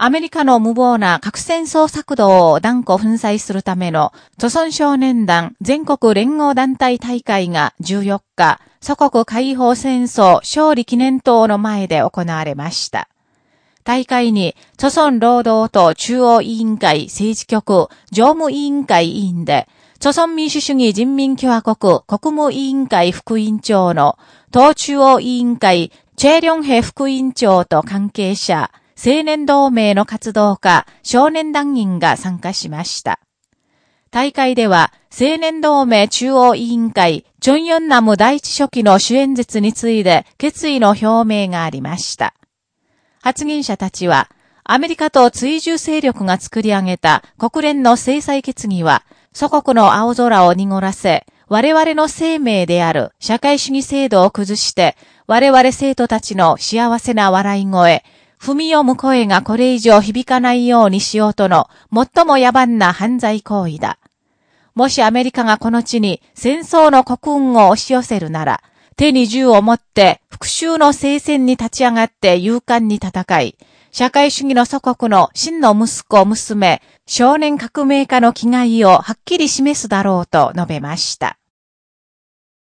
アメリカの無謀な核戦争策動を断固粉砕するための、著村少年団全国連合団体大会が14日、祖国解放戦争勝利記念塔の前で行われました。大会に、著村労働党中央委員会政治局常務委員会委員で、著村民主主義人民共和国国務委員会副委員長の党中央委員会チェリョンヘ副委員長と関係者、青年同盟の活動家、少年団員が参加しました。大会では、青年同盟中央委員会、チョンヨンナム第一書記の主演説について決意の表明がありました。発言者たちは、アメリカと追従勢力が作り上げた国連の制裁決議は、祖国の青空を濁らせ、我々の生命である社会主義制度を崩して、我々生徒たちの幸せな笑い声、踏み読む声がこれ以上響かないようにしようとの最も野蛮な犯罪行為だ。もしアメリカがこの地に戦争の国運を押し寄せるなら、手に銃を持って復讐の聖戦に立ち上がって勇敢に戦い、社会主義の祖国の真の息子、娘、少年革命家の気概をはっきり示すだろうと述べました。